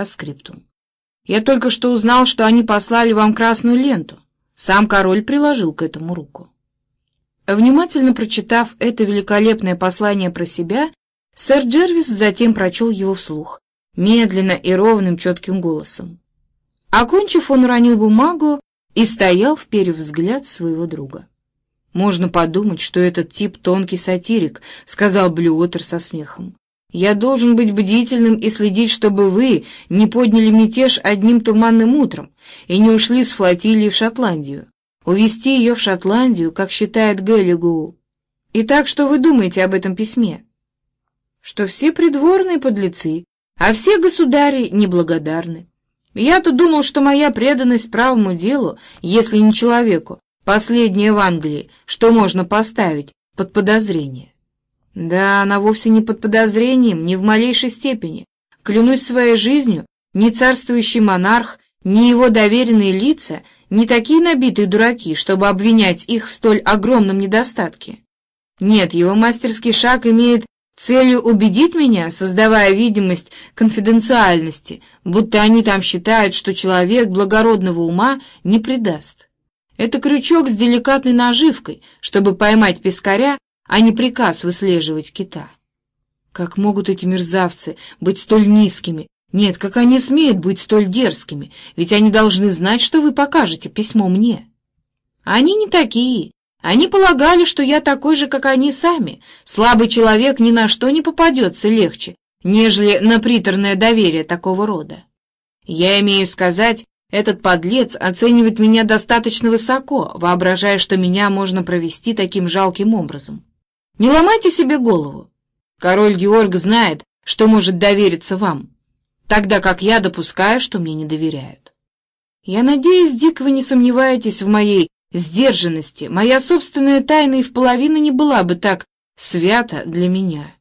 По скриптум. Я только что узнал, что они послали вам красную ленту. Сам король приложил к этому руку. Внимательно прочитав это великолепное послание про себя, сэр Джервис затем прочел его вслух, медленно и ровным четким голосом. Окончив, он уронил бумагу и стоял, вперев взгляд своего друга. «Можно подумать, что этот тип тонкий сатирик», — сказал Блюотер со смехом. «Я должен быть бдительным и следить, чтобы вы не подняли мятеж одним туманным утром и не ушли с флотилии в Шотландию. Увести ее в Шотландию, как считает Геллигу. Итак, что вы думаете об этом письме?» «Что все придворные подлецы, а все государи неблагодарны. Я-то думал, что моя преданность правому делу, если не человеку, последняя в Англии, что можно поставить под подозрение. Да, она вовсе не под подозрением, ни в малейшей степени. Клянусь своей жизнью, ни царствующий монарх, ни его доверенные лица не такие набитые дураки, чтобы обвинять их в столь огромном недостатке. Нет, его мастерский шаг имеет целью убедить меня, создавая видимость конфиденциальности, будто они там считают, что человек благородного ума не предаст. Это крючок с деликатной наживкой, чтобы поймать пескаря, а не приказ выслеживать кита. Как могут эти мерзавцы быть столь низкими? Нет, как они смеют быть столь дерзкими? Ведь они должны знать, что вы покажете письмо мне. Они не такие. Они полагали, что я такой же, как они сами. Слабый человек ни на что не попадется легче, нежели на приторное доверие такого рода. Я имею сказать, этот подлец оценивает меня достаточно высоко, воображая, что меня можно провести таким жалким образом. Не ломайте себе голову. Король Георг знает, что может довериться вам, тогда как я допускаю, что мне не доверяют. Я надеюсь, Дик, вы не сомневаетесь в моей сдержанности, моя собственная тайна и в половину не была бы так свята для меня.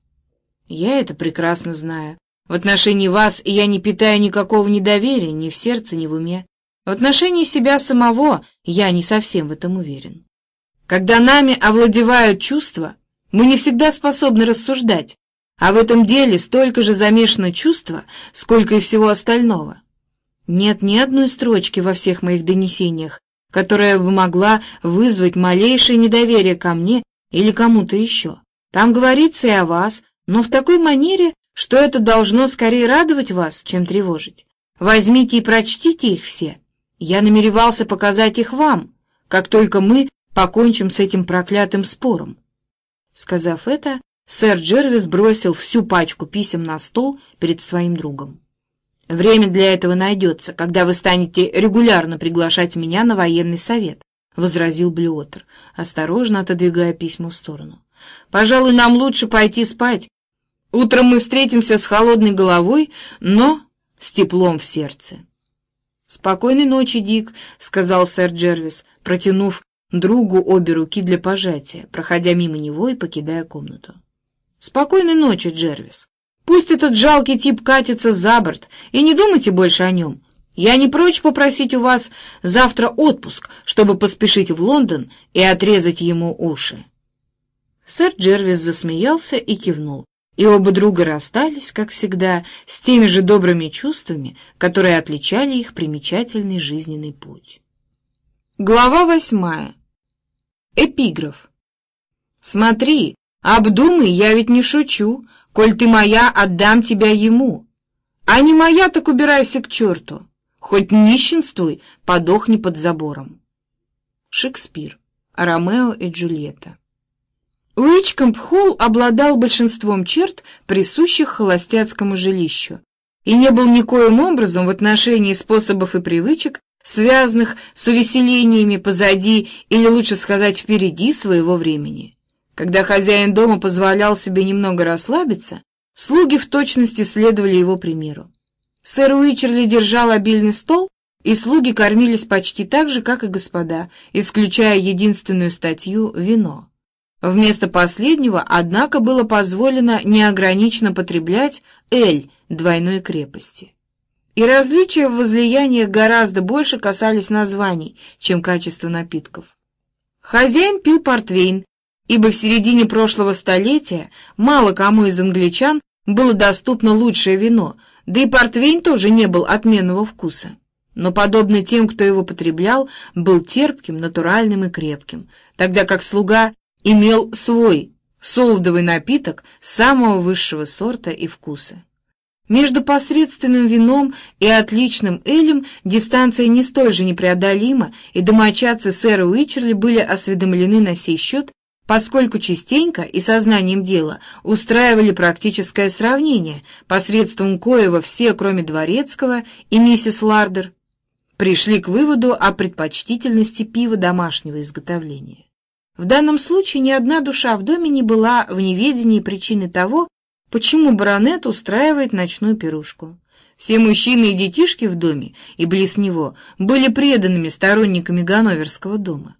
Я это прекрасно знаю. В отношении вас я не питаю никакого недоверия ни в сердце, ни в уме. В отношении себя самого я не совсем в этом уверен. Когда нами овладевают чувства, мы не всегда способны рассуждать, а в этом деле столько же замешано чувство, сколько и всего остального. Нет ни одной строчки во всех моих донесениях, которая бы могла вызвать малейшее недоверие ко мне или кому-то еще. Там говорится и о вас, но в такой манере, что это должно скорее радовать вас, чем тревожить. Возьмите и прочтите их все. Я намеревался показать их вам, как только мы покончим с этим проклятым спором. Сказав это, сэр Джервис бросил всю пачку писем на стол перед своим другом. Время для этого найдется, когда вы станете регулярно приглашать меня на военный совет, — возразил Блюотер, осторожно отодвигая письма в сторону. — Пожалуй, нам лучше пойти спать. Утром мы встретимся с холодной головой, но с теплом в сердце. — Спокойной ночи, Дик, — сказал сэр Джервис, протянув другу обе руки для пожатия, проходя мимо него и покидая комнату. — Спокойной ночи, Джервис. Пусть этот жалкий тип катится за борт, и не думайте больше о нем. Я не прочь попросить у вас завтра отпуск, чтобы поспешить в Лондон и отрезать ему уши. Сэр Джервис засмеялся и кивнул, и оба друга расстались, как всегда, с теми же добрыми чувствами, которые отличали их примечательный жизненный путь. Глава восьмая. Эпиграф. «Смотри, обдумай, я ведь не шучу», Коль ты моя, отдам тебя ему. А не моя, так убирайся к черту. Хоть нищенствуй, подохни под забором. Шекспир. Ромео и Джульетта. Уичкомп-Холл обладал большинством черт, присущих холостяцкому жилищу, и не был никоим образом в отношении способов и привычек, связанных с увеселениями позади или, лучше сказать, впереди своего времени. Когда хозяин дома позволял себе немного расслабиться, слуги в точности следовали его примеру. Сэр Уичерли держал обильный стол, и слуги кормились почти так же, как и господа, исключая единственную статью — вино. Вместо последнего, однако, было позволено неограниченно потреблять эль двойной крепости. И различия в возлияниях гораздо больше касались названий, чем качества напитков. Хозяин пил портвейн, ибо в середине прошлого столетия мало кому из англичан было доступно лучшее вино, да и портвейн тоже не был отменного вкуса. Но, подобно тем, кто его потреблял, был терпким, натуральным и крепким, тогда как слуга имел свой солодовый напиток самого высшего сорта и вкуса. Между посредственным вином и отличным элем дистанция не столь же непреодолима, и домочадцы сэра Уичерли были осведомлены на сей счет, поскольку частенько и сознанием дела устраивали практическое сравнение, посредством коего все, кроме Дворецкого и миссис Лардер, пришли к выводу о предпочтительности пива домашнего изготовления. В данном случае ни одна душа в доме не была в неведении причины того, почему баронет устраивает ночную пирушку. Все мужчины и детишки в доме и близ него были преданными сторонниками Ганноверского дома.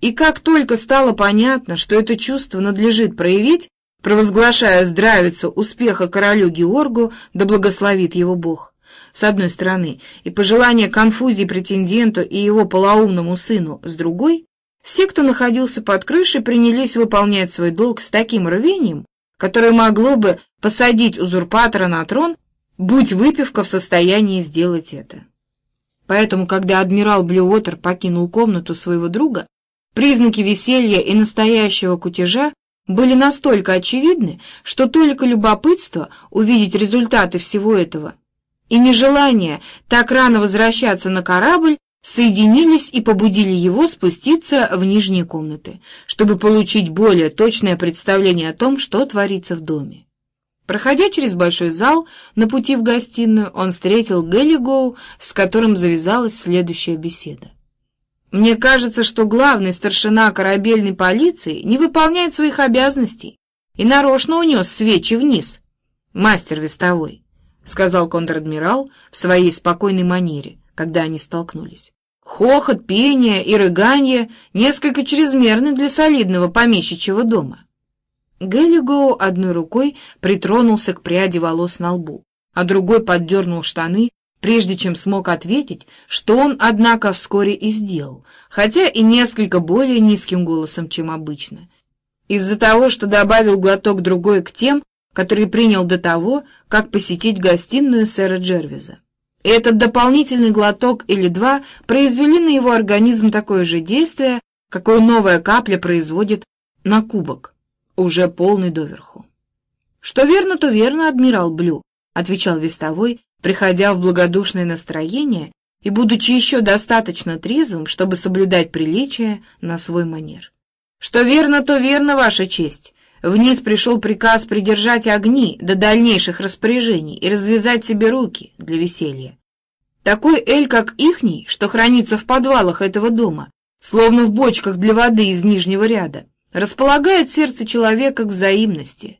И как только стало понятно, что это чувство надлежит проявить, провозглашая здравицу успеха королю Георгу, да благословит его Бог, с одной стороны, и пожелание конфузии претенденту и его полоумному сыну с другой, все, кто находился под крышей, принялись выполнять свой долг с таким рвением, которое могло бы посадить узурпатора на трон, будь выпивка в состоянии сделать это. Поэтому, когда адмирал Блюотер покинул комнату своего друга, признаки веселья и настоящего кутежа были настолько очевидны, что только любопытство увидеть результаты всего этого и нежелание так рано возвращаться на корабль соединились и побудили его спуститься в нижние комнаты, чтобы получить более точное представление о том, что творится в доме. Проходя через большой зал, на пути в гостиную он встретил Геллигоу, с которым завязалась следующая беседа. «Мне кажется, что главный старшина корабельной полиции не выполняет своих обязанностей и нарочно унес свечи вниз, мастер вестовой», — сказал контр-адмирал в своей спокойной манере, когда они столкнулись. Хохот, пение и рыганье несколько чрезмерны для солидного помещичьего дома. Геллигоу одной рукой притронулся к пряди волос на лбу, а другой поддернул штаны, прежде чем смог ответить, что он, однако, вскоре и сделал, хотя и несколько более низким голосом, чем обычно, из-за того, что добавил глоток другой к тем, который принял до того, как посетить гостиную сэра Джервиза. И этот дополнительный глоток или два произвели на его организм такое же действие, какое новая капля производит на кубок, уже полный доверху. «Что верно, то верно, адмирал Блю», — отвечал вестовой, приходя в благодушное настроение и будучи еще достаточно трезвым, чтобы соблюдать приличие на свой манер. «Что верно, то верно, Ваша честь. Вниз пришел приказ придержать огни до дальнейших распоряжений и развязать себе руки для веселья. Такой эль, как ихний, что хранится в подвалах этого дома, словно в бочках для воды из нижнего ряда, располагает сердце человека к взаимности.